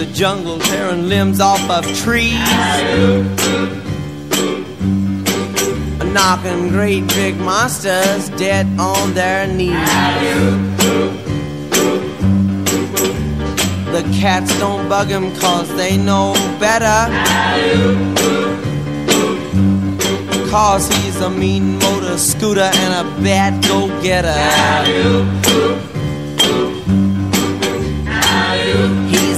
the jungle, tearing limbs off of trees. Knocking great big monsters dead on their knees. The cats don't bug him cause they know better. Cause he's a mean motor scooter and a bad go-getter.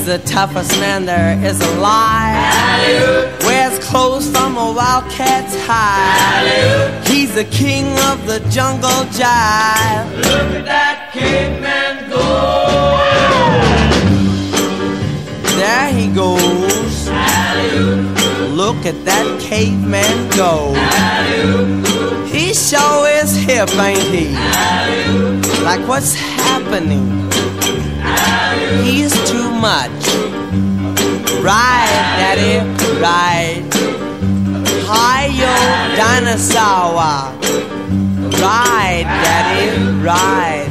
He's the toughest man there is alive. Wears clothes from a wildcat's hide. He's the king of the jungle jive. Look at that caveman go. There he goes. Look at that caveman go. He sure is hip, ain't he? Like what's happening? He's too much. Ride, daddy, ride. Hi-yo, dinosaur. Ride, daddy, ride.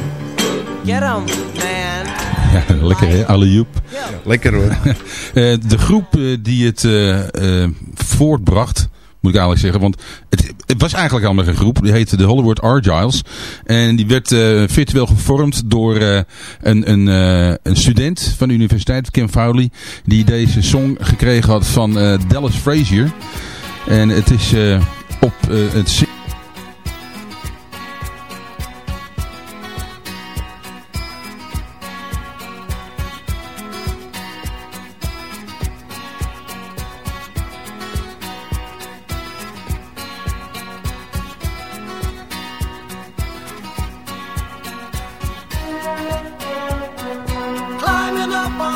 Get him, man. Ja, lekker hè, Alioup. Lekker hoor. Eh, de groep eh, die het eh, voortbracht, moet ik eigenlijk zeggen. Want het, het was eigenlijk al een groep. Die heette de Hollywood Argyles. En die werd eh, virtueel gevormd door eh, een, een, eh, een student van de universiteit, Kim Fowley. Die deze song gekregen had van Dallas Frazier. En het is op het...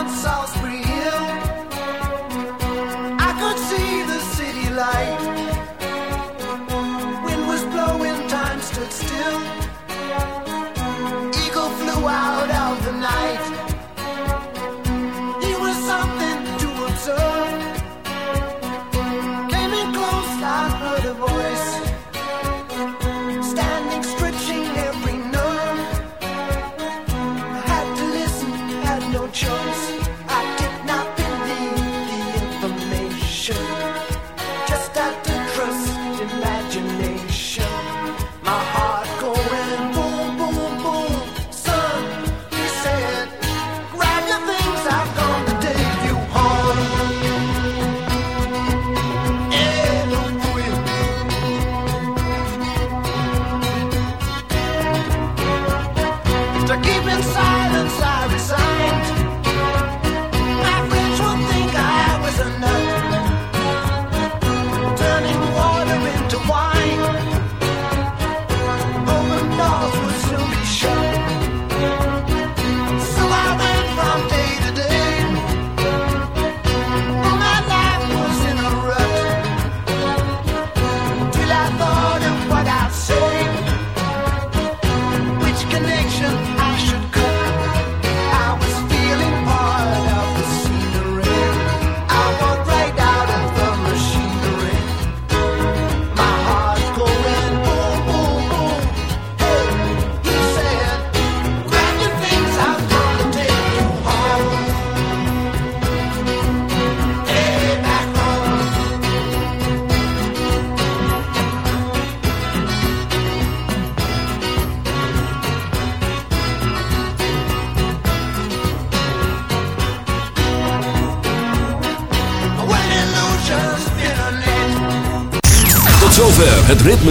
sauce.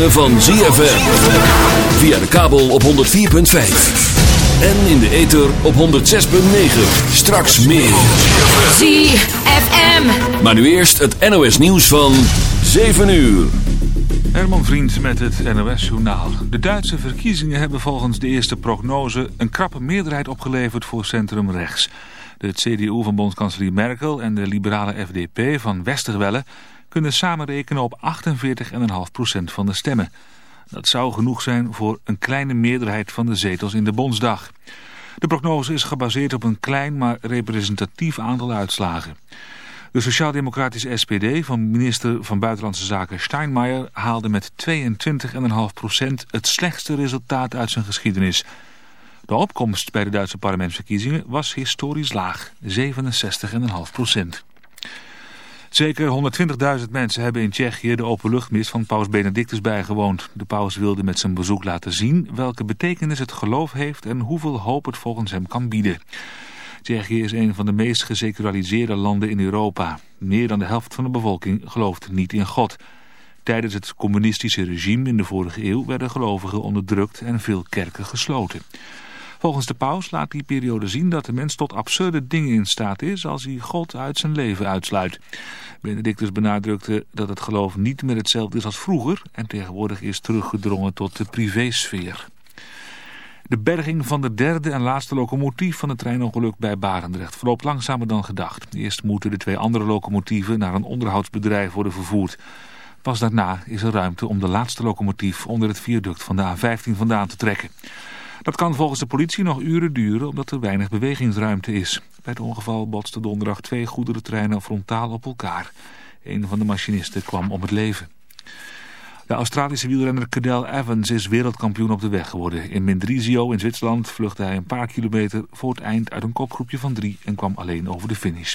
Ritme van ZFM. Via de kabel op 104.5. En in de ether op 106.9. Straks meer. ZFM. Maar nu eerst het NOS nieuws van 7 uur. Herman Vriend met het NOS-journaal. De Duitse verkiezingen hebben volgens de eerste prognose... een krappe meerderheid opgeleverd voor centrum rechts. De CDU van bondskanselier Merkel en de liberale FDP van Westerwelle... kunnen samen rekenen op 48,5% van de stemmen. Dat zou genoeg zijn voor een kleine meerderheid van de zetels in de Bondsdag. De prognose is gebaseerd op een klein maar representatief aantal uitslagen. De sociaal-democratische SPD van minister van Buitenlandse Zaken Steinmeier haalde met 22,5% het slechtste resultaat uit zijn geschiedenis. De opkomst bij de Duitse parlementsverkiezingen was historisch laag, 67,5 procent. Zeker 120.000 mensen hebben in Tsjechië de openluchtmis van paus Benedictus bijgewoond. De paus wilde met zijn bezoek laten zien welke betekenis het geloof heeft en hoeveel hoop het volgens hem kan bieden. Tsjechië is een van de meest geseculariseerde landen in Europa. Meer dan de helft van de bevolking gelooft niet in God. Tijdens het communistische regime in de vorige eeuw werden gelovigen onderdrukt en veel kerken gesloten. Volgens de paus laat die periode zien dat de mens tot absurde dingen in staat is als hij God uit zijn leven uitsluit. Benedictus benadrukte dat het geloof niet meer hetzelfde is als vroeger en tegenwoordig is teruggedrongen tot de privésfeer. De berging van de derde en laatste locomotief van het treinongeluk bij Barendrecht verloopt langzamer dan gedacht. Eerst moeten de twee andere locomotieven naar een onderhoudsbedrijf worden vervoerd. Pas daarna is er ruimte om de laatste locomotief onder het viaduct van de A15 vandaan te trekken. Dat kan volgens de politie nog uren duren omdat er weinig bewegingsruimte is. Bij het ongeval botsten donderdag twee goederentreinen frontaal op elkaar. Een van de machinisten kwam om het leven. De Australische wielrenner Cadel Evans is wereldkampioen op de weg geworden. In Mendrisio in Zwitserland vluchtte hij een paar kilometer voor het eind uit een kopgroepje van drie en kwam alleen over de finish.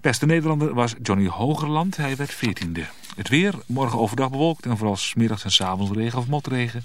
Beste Nederlander was Johnny Hogerland, hij werd veertiende. Het weer, morgen overdag bewolkt en vooral smiddags en avonds regen of motregen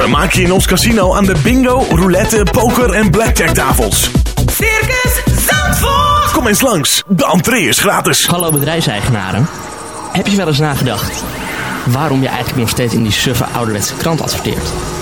Vermaak je in ons casino aan de bingo, roulette, poker en blackjack tafels. Circus Zandvoort. Kom eens langs, de entree is gratis. Hallo bedrijfseigenaren. Heb je wel eens nagedacht waarom je eigenlijk nog steeds in die suffe ouderwetse krant adverteert?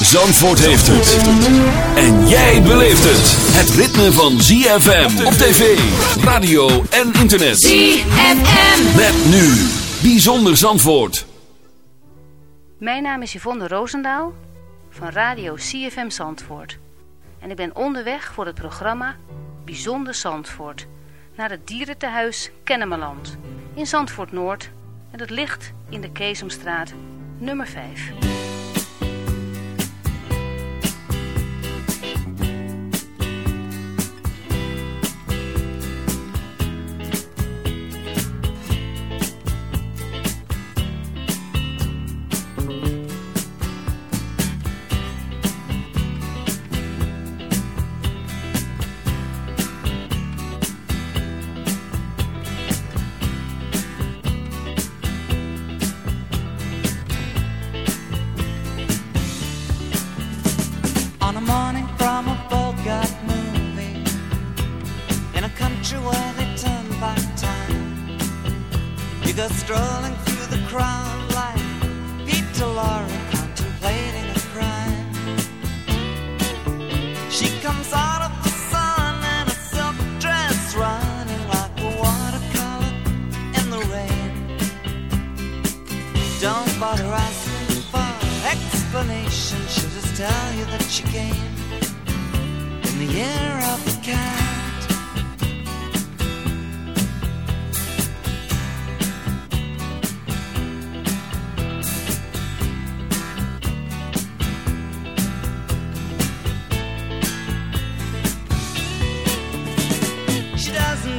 Zandvoort heeft het. En jij beleeft het. Het ritme van ZFM op tv, radio en internet. ZFM. Met nu. Bijzonder Zandvoort. Mijn naam is Yvonne Roosendaal van Radio CFM Zandvoort. En ik ben onderweg voor het programma Bijzonder Zandvoort. Naar het dierentehuis Kennemerland in Zandvoort Noord. En dat ligt in de Keesomstraat nummer 5.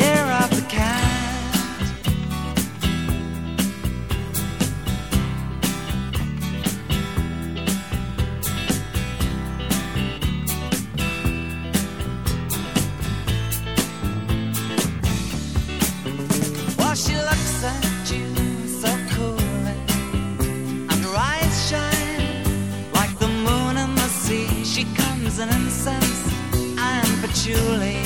air of the cat. While she looks at you so coolly, and her eyes shine like the moon and the sea, she comes in incense and patchouli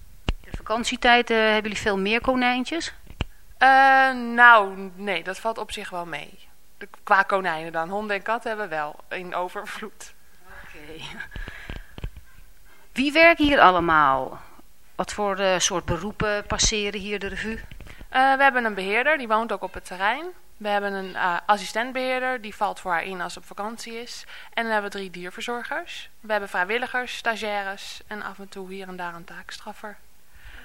De vakantietijd eh, hebben jullie veel meer konijntjes? Eh, nou, nee, dat valt op zich wel mee. De, qua konijnen dan. Honden en katten hebben we wel in overvloed. Oké. Wie werken hier allemaal? Wat voor eh, soort beroepen passeren hier de revue? We hebben een beheerder, die woont ook op het terrein. We hebben een eh, assistentbeheerder, die valt voor haar in als ze op vakantie is. En dan hebben we drie dierverzorgers. We hebben vrijwilligers, stagiaires en af en toe hier en daar een taakstraffer.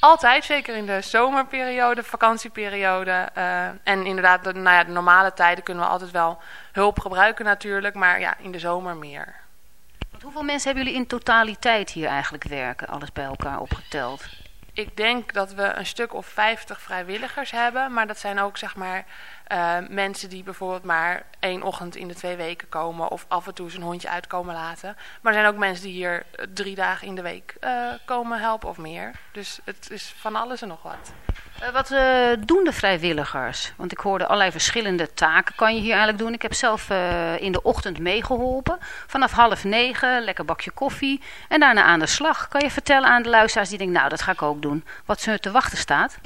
Altijd, zeker in de zomerperiode, vakantieperiode. eh, en inderdaad, de, nou ja, de normale tijden kunnen we altijd wel hulp gebruiken natuurlijk. Maar ja, in de zomer meer. Want hoeveel mensen hebben jullie in totaliteit hier eigenlijk werken? Alles bij elkaar opgeteld. Ik denk dat we een stuk of 50 vrijwilligers hebben. Maar dat zijn ook zeg maar eh, mensen die bijvoorbeeld maar één ochtend in de twee weken komen. Of af en toe zijn hondje uitkomen laten. Maar er zijn ook mensen die hier eh, drie dagen in de week eh, komen helpen of meer. Dus het is van alles en nog wat. Eh, wat eh, doen de vrijwilligers? Want ik hoorde allerlei verschillende taken kan je hier eigenlijk doen. Ik heb zelf eh, in de ochtend meegeholpen. Vanaf half negen, lekker bakje koffie. En daarna aan de slag. Kan je vertellen aan de luisteraars die denken, nou dat ga ik ook doen. Wat ze te wachten staat?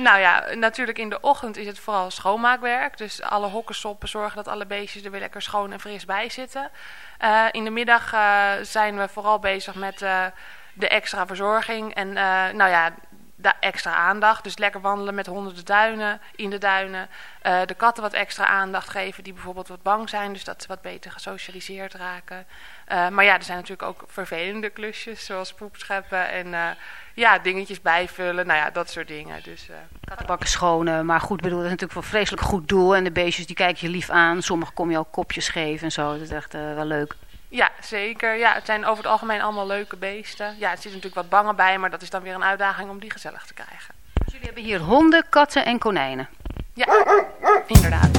Nou ja, natuurlijk in de ochtend is het vooral schoonmaakwerk. Dus alle hokken soppen, zorgen dat alle beestjes er weer lekker schoon en fris bij zitten. In de middag zijn we vooral bezig met de extra verzorging. En nou ja, extra aandacht. Dus lekker wandelen met honden de duinen, in de duinen. Eh, de katten wat extra aandacht geven die bijvoorbeeld wat bang zijn. Dus dat ze wat beter gesocialiseerd raken. Eh, maar ja, er zijn natuurlijk ook vervelende klusjes. Zoals poep scheppen en eh, ja, dingetjes bijvullen. Nou ja, dat soort dingen. Dus, Kattenbakken schonen, maar goed bedoel, dat is natuurlijk een vreselijk goed doel. En de beestjes die kijken je lief aan. Sommigen kom je ook kopjes geven en zo. Dat is echt wel leuk. Ja, zeker. Ja, het zijn over het algemeen allemaal leuke beesten. Ja, er zitten natuurlijk wat bangen bij, maar dat is dan weer een uitdaging om die gezellig te krijgen. Dus jullie hebben hier honden, katten en konijnen. Ja, inderdaad.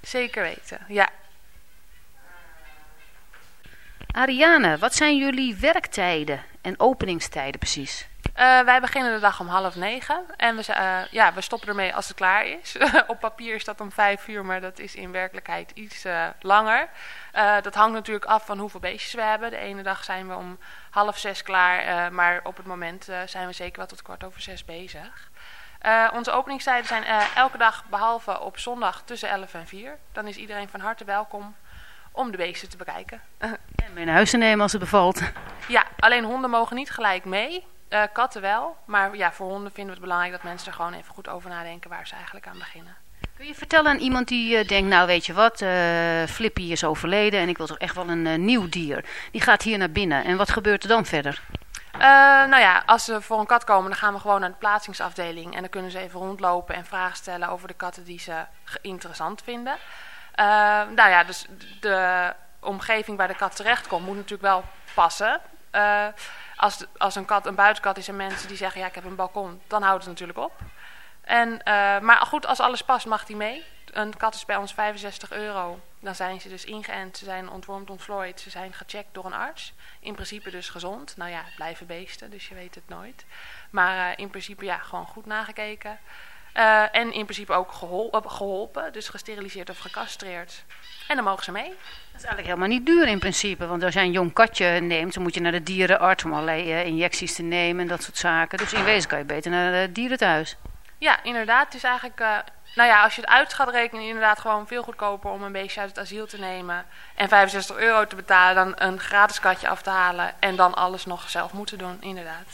Zeker weten, ja. Ariane, wat zijn jullie werktijden en openingstijden precies? Eh, wij beginnen de dag om half negen en we, eh, ja, we stoppen ermee als het klaar is. Op papier is dat om vijf uur, maar dat is in werkelijkheid iets eh, langer. Dat hangt natuurlijk af van hoeveel beestjes we hebben. De ene dag zijn we om half zes klaar, maar op het moment zijn we zeker wel tot kwart over zes bezig. Eh, onze openingstijden zijn eh, elke dag behalve op zondag tussen 11 en 4. Dan is iedereen van harte welkom om de beesten te bekijken. En mee naar huis te nemen als het bevalt. Ja, alleen honden mogen niet gelijk mee. Eh, katten wel. Maar ja, voor honden vinden we het belangrijk dat mensen er gewoon even goed over nadenken waar ze eigenlijk aan beginnen. Kun je vertellen aan iemand die eh, denkt, nou weet je wat, eh, Flippy is overleden en ik wil toch echt wel een eh, nieuw dier. Die gaat hier naar binnen en wat gebeurt er dan verder? Eh, nou ja, als ze voor een kat komen, dan gaan we gewoon naar de plaatsingsafdeling. En dan kunnen ze even rondlopen en vragen stellen over de katten die ze interessant vinden. Eh, nou ja, dus de omgeving waar de kat terechtkomt moet natuurlijk wel passen. Eh, als, als een kat een buitenkat is en mensen die zeggen, ja ik heb een balkon, dan houdt het natuurlijk op. En, maar goed, als alles past mag die mee. Een kat is bij ons 65 euro. Dan zijn ze dus ingeënt, ze zijn ontwormd, ontvlooid, ze zijn gecheckt door een arts. In principe dus gezond. Nou ja, blijven beesten, dus je weet het nooit. Maar eh, in principe ja, gewoon goed nagekeken. Eh, en in principe ook gehol- eh, geholpen, dus gesteriliseerd of gecastreerd. En dan mogen ze mee. Dat is eigenlijk helemaal niet duur in principe, want als jij een jong katje neemt, dan moet je naar de dierenarts om allerlei injecties te nemen en dat soort zaken. Dus in wezen kan je beter naar het dierenthuis. Ja, inderdaad. Het is eigenlijk, nou ja, als je het uit gaat rekenen, inderdaad gewoon veel goedkoper om een beestje uit het asiel te nemen. En 65 euro te betalen, dan een gratis katje af te halen. En dan alles nog zelf moeten doen, inderdaad.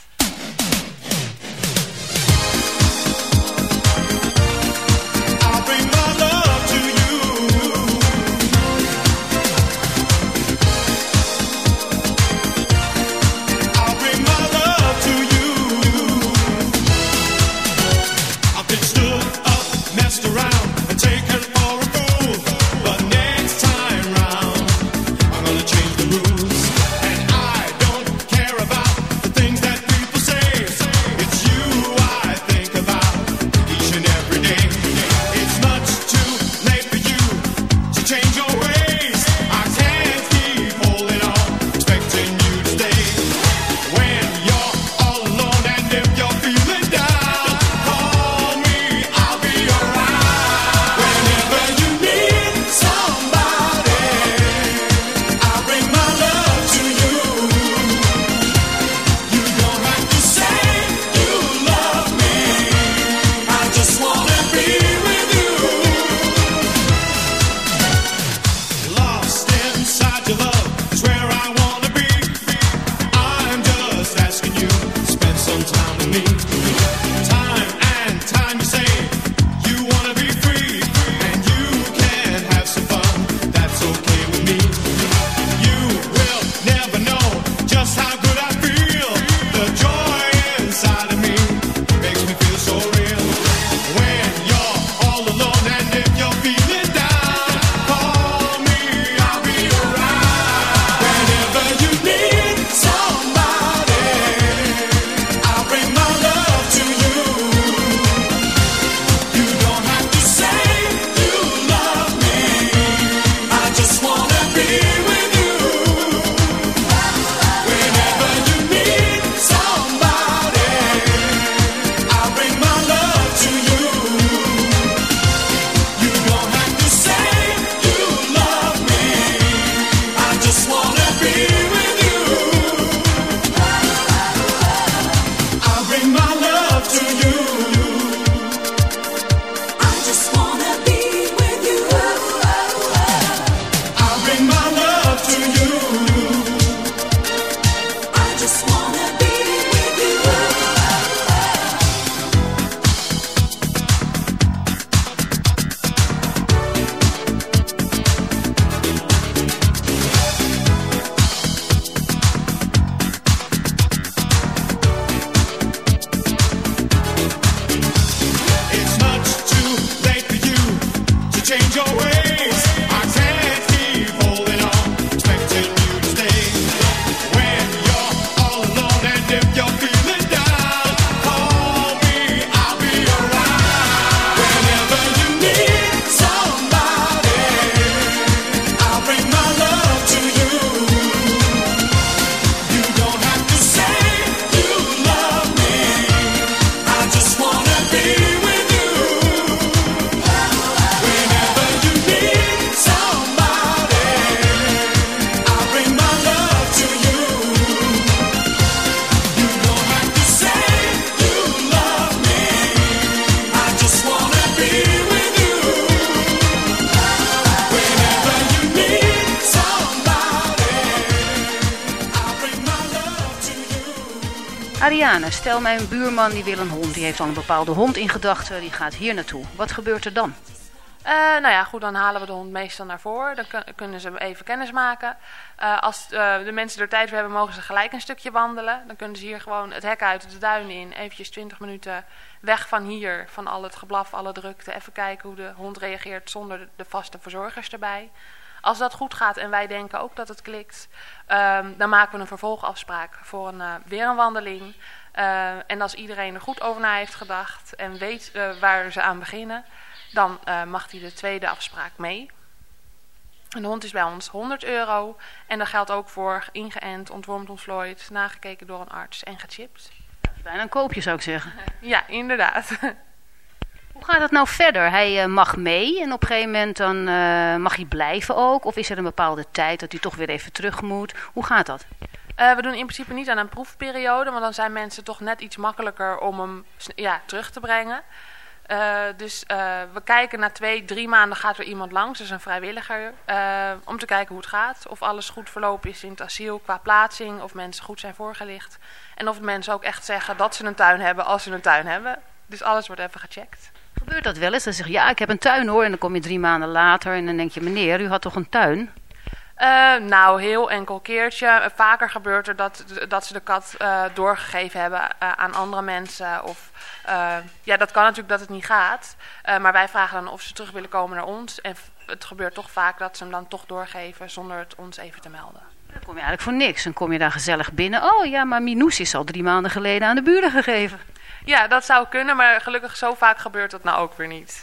Stel mijn buurman die wil een hond. Die heeft al een bepaalde hond in gedachten. Die gaat hier naartoe. Wat gebeurt er dan? Eh, nou ja, goed, dan halen we de hond meestal naar voren. Dan kun- kunnen ze even kennis maken. Eh, als eh, de mensen er tijd voor hebben, mogen ze gelijk een stukje wandelen. Dan kunnen ze hier gewoon het hek uit, de duin in. Eventjes 20 minuten weg van hier, van al het geblaf, alle drukte. Even kijken hoe de hond reageert zonder de- vaste verzorgers erbij. Als dat goed gaat en wij denken ook dat het klikt, ehm, dan maken we een vervolgafspraak voor een, weer een wandeling. Eh, en als iedereen er goed over na heeft gedacht en weet eh, waar ze aan beginnen, dan eh, mag hij de tweede afspraak mee. En de hond is bij ons 100 euro. En dat geldt ook voor ingeënt, ontwormd, ontvlooid, nagekeken door een arts en gechipt. Bijna een koopje zou ik zeggen. Ja, inderdaad. Hoe gaat het nou verder? Hij mag mee en op een gegeven moment dan mag hij blijven ook? Of is er een bepaalde tijd dat hij toch weer even terug moet? Hoe gaat dat? Eh, we doen in principe niet aan een proefperiode, want dan zijn mensen toch net iets makkelijker om hem ja, terug te brengen. Eh, dus eh, we kijken na twee, drie maanden gaat er iemand langs, dus een vrijwilliger, om te kijken hoe het gaat. Of alles goed verlopen is in het asiel qua plaatsing, of mensen goed zijn voorgelicht. En of mensen ook echt zeggen dat ze een tuin hebben als ze een tuin hebben. Dus alles wordt even gecheckt. Gebeurt dat wel eens? Dan zeg je, ja, ik heb een tuin hoor. En dan kom je drie maanden later en dan denk je, meneer, u had toch een tuin? Eh, nou, heel enkel keertje. Eh, Vaker gebeurt er dat, dat ze de kat eh, doorgegeven hebben eh, aan andere mensen. Of eh, ja, dat kan natuurlijk dat het niet gaat. Eh, maar wij vragen dan of ze terug willen komen naar ons. En het gebeurt toch vaak dat ze hem dan toch doorgeven zonder het ons even te melden. Dan kom je eigenlijk voor niks. Dan kom je daar gezellig binnen. Oh ja, maar Minoes is al drie maanden geleden aan de buren gegeven. Ja, dat zou kunnen, maar gelukkig zo vaak gebeurt dat nou ook weer niet.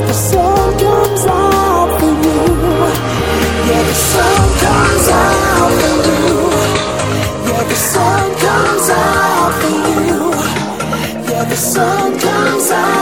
The sun comes out for you. Yeah, the sun comes out for you. Yeah, the sun comes out for you. Yeah, the sun comes out.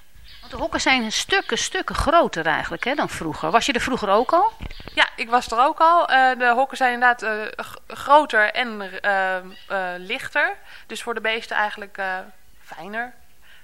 De hokken zijn stukken, stukken groter eigenlijk hè, dan vroeger. Was je er vroeger ook al? Ja, ik was er ook al. Eh, de hokken zijn inderdaad eh, groter en eh, lichter. Dus voor de beesten eigenlijk fijner.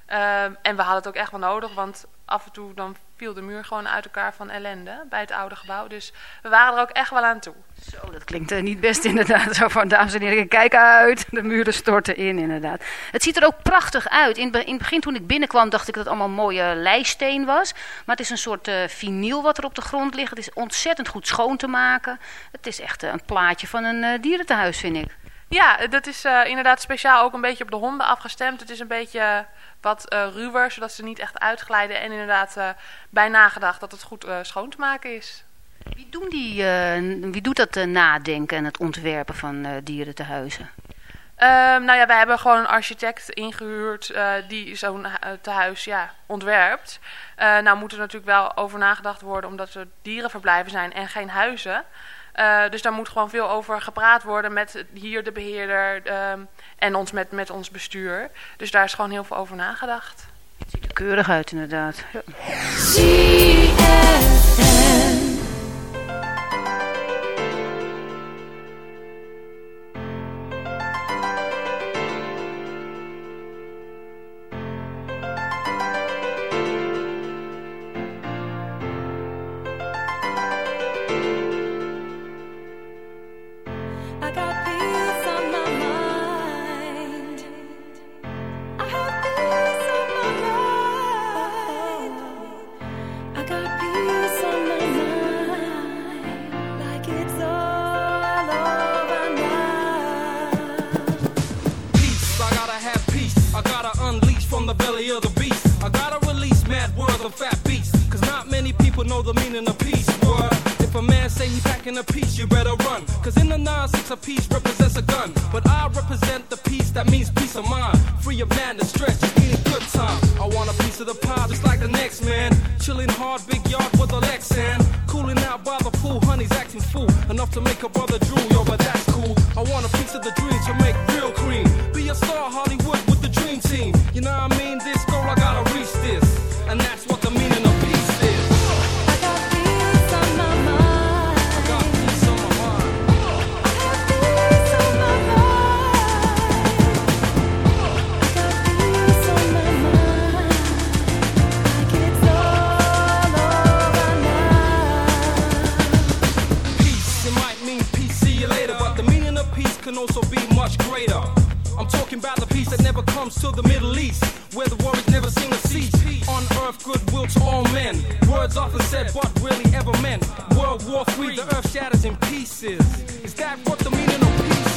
Eh, en we hadden het ook echt wel nodig, want af en toe dan viel de muur gewoon uit elkaar van ellende bij het oude gebouw. Dus we waren er ook echt wel aan toe. Zo, dat klinkt eh, niet best inderdaad. Zo van, dames en heren, kijk uit. De muren storten in inderdaad. Het ziet er ook prachtig uit. In, in het begin toen ik binnenkwam dacht ik dat het allemaal mooie leisteen was. Maar het is een soort eh vinyl wat er op de grond ligt. Het is ontzettend goed schoon te maken. Het is echt eh, een plaatje van een eh, dierentehuis vind ik. Ja, dat is inderdaad speciaal ook een beetje op de honden afgestemd. Het is een beetje wat eh, ruwer, zodat ze niet echt uitglijden. En inderdaad eh, bij nagedacht dat het goed eh, schoon te maken is. Wie, doen die, wie doet dat nadenken en het ontwerpen van eh dierentehuizen? Ehm, nou ja, wij hebben gewoon een architect ingehuurd eh, die zo'n eh, tehuis ja, ontwerpt. Nou moet er natuurlijk wel over nagedacht worden omdat er dierenverblijven zijn en geen huizen. Dus daar moet gewoon veel over gepraat worden met hier de beheerder ehm, en ons met, met ons bestuur. Dus daar is gewoon heel veel over nagedacht. Ziet er keurig uit inderdaad. Ja. Is that what the meaning of peace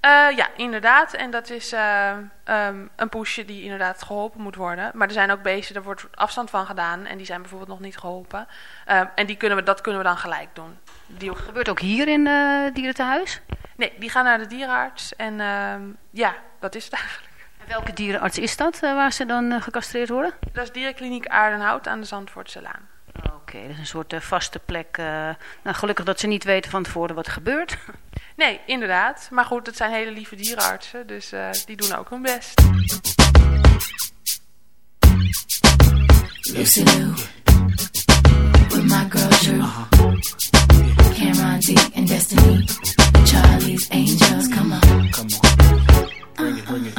Eh, ja, inderdaad. En dat is eh, ehm, een poesje die inderdaad geholpen moet worden. Maar er zijn ook beesten, daar wordt afstand van gedaan. En die zijn bijvoorbeeld nog niet geholpen. Ehm, en die kunnen we, dat kunnen we dan gelijk doen. Die Gebeurt ook hier in uh, dierentehuis? Nee, die gaan naar de dierenarts. En ehm, ja, dat is het eigenlijk. En welke dierenarts is dat eh, waar ze dan eh, gecastreerd worden? Dat is dierenkliniek Aardenhout aan de Zandvoortse Laan. Oké, dat is een soort eh, vaste plek. eh. nou, gelukkig dat ze niet weten van tevoren wat er gebeurt. Nee, inderdaad. Maar goed, het zijn hele lieve dierenartsen. Dus eh, die doen ook hun best. Lucy Lou with my girl Drew, Cameron D and Destiny, Charlie's Angels. Come on, come on, bring it, bring it.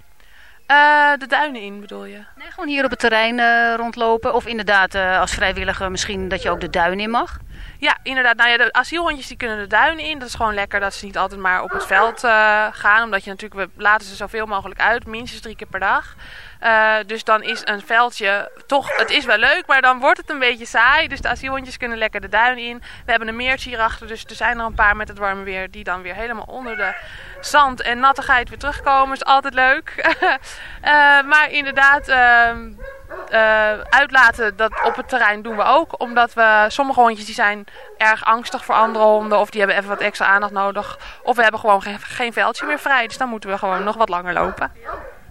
Eh, de duinen in bedoel je? Nee, gewoon hier op het terrein eh, rondlopen. Of inderdaad eh, als vrijwilliger misschien dat je ook de duin in mag. Ja, inderdaad. Nou ja, de asielhondjes die kunnen de duinen in. Dat is gewoon lekker dat ze niet altijd maar op het veld eh, gaan. Omdat je natuurlijk, we laten ze zoveel mogelijk uit. Minstens drie keer per dag. Eh, dus dan is een veldje toch, het is wel leuk, maar dan wordt het een beetje saai. Dus de asielhondjes kunnen lekker de duin in. We hebben een meertje hierachter, dus er zijn er een paar met het warme weer. Die dan weer helemaal onder de zand en nattigheid weer terugkomen. Is altijd leuk. Eh, maar inderdaad, eh, uitlaten dat op het terrein doen we ook. Omdat we sommige hondjes die zijn erg angstig voor andere honden. Of die hebben even wat extra aandacht nodig. Of we hebben gewoon geen, geen veldje meer vrij. Dus dan moeten we gewoon nog wat langer lopen.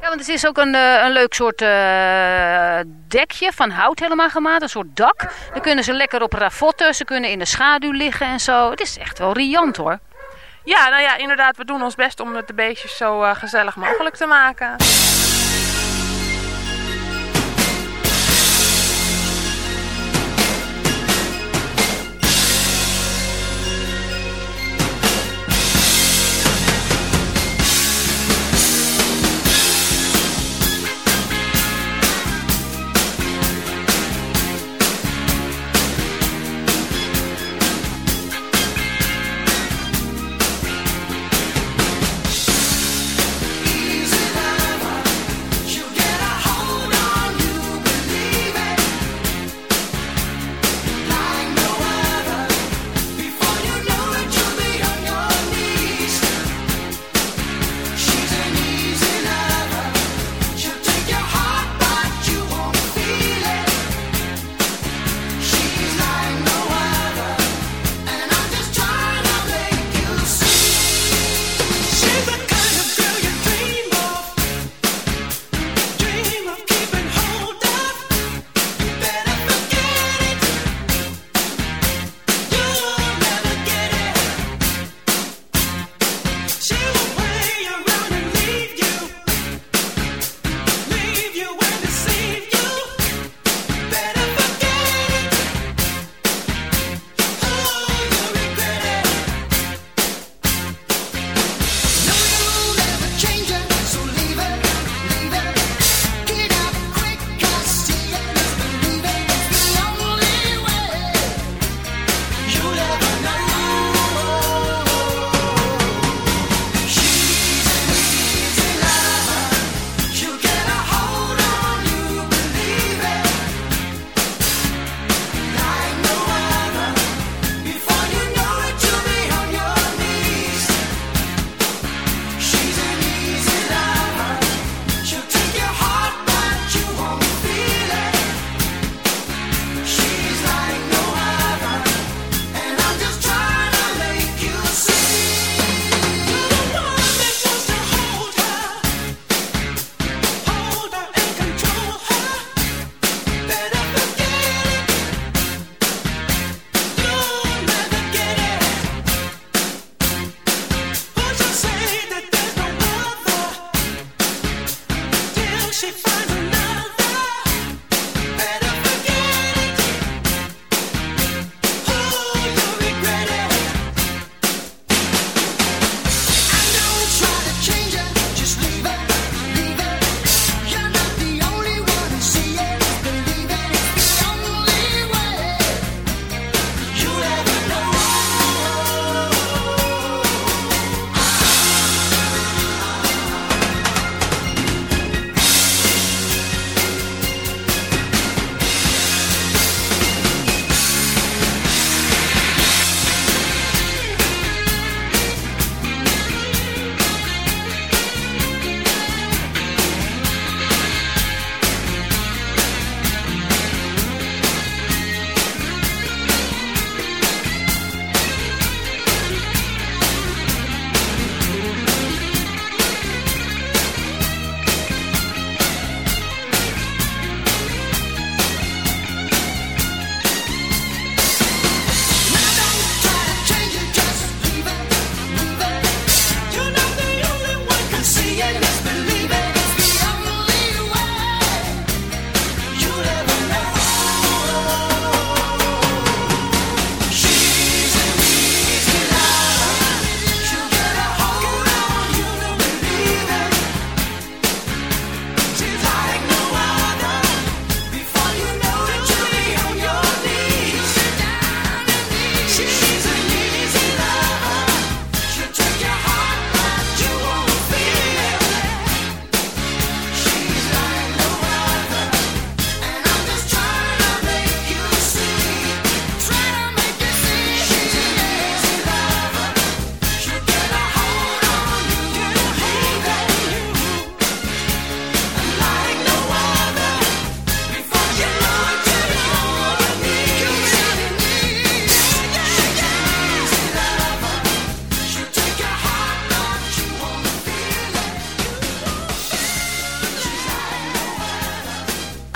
Ja, want het is ook een, eh, een leuk soort eh, dekje van hout helemaal gemaakt. Een soort dak. Dan kunnen ze lekker op ravotten. Ze kunnen in de schaduw liggen en zo. Het is echt wel riant hoor. Ja, nou ja, inderdaad. We doen ons best om het de beestjes zo gezellig mogelijk te maken.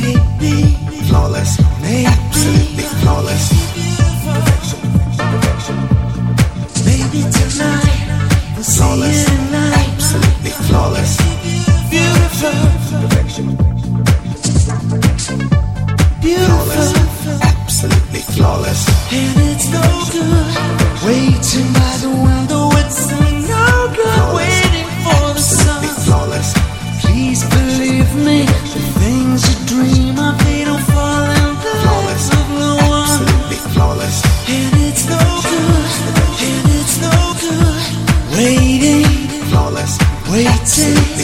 Maybe flawless, absolutely flawless. Perfection, perfection, perfection Flawless. Absolutely Flawless. Beautiful. Perfection Perfection Absolutely Flawless. And it's no good waiting Watching